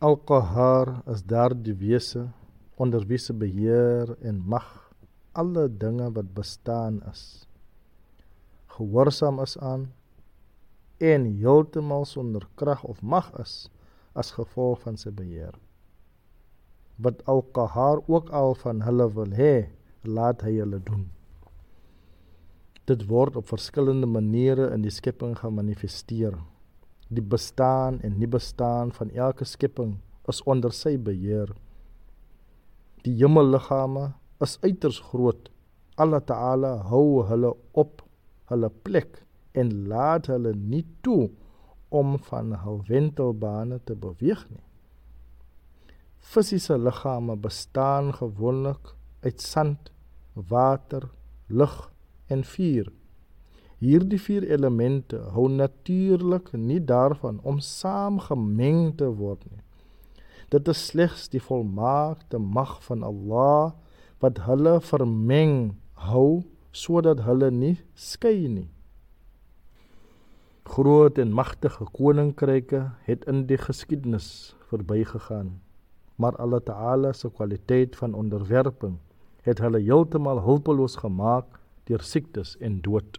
Al-Qahar is daardie wese onder wie se beheer en mag alle dinge wat bestaan is gehoorsaam is aan en heeltemal sonder krag of mag is as gevolg van sy beheer. Wat Al-Qahar ook al van hulle wil hê laat hy hulle doen. Dit word op verskillende maniere in die skepping gemanifesteer die bestaan en nie bestaan van elke skepping is onder sy beheer. Die hemelliggame is uiters groot. Allah Taala hou hulle op hulle plek en laat hulle nie toe om van hul wentelbane te beweeg nie. Fisiese liggame bestaan gewoonlik uit sand, water, lug en vuur. Hierdie vier elemente hou natuurlik nie daarvan om saamgemeng te word nie. Dit is slegs die volmaakte mag van Allah wat hulle vermeng hou sodat hulle nie skei nie. Groot en magtige koninkryke het in die geskiedenis verbygegaan, maar Allah Taala se kwaliteit van onderwerping het hulle heeltemal hulpeloos gemaak deur siektes en dood.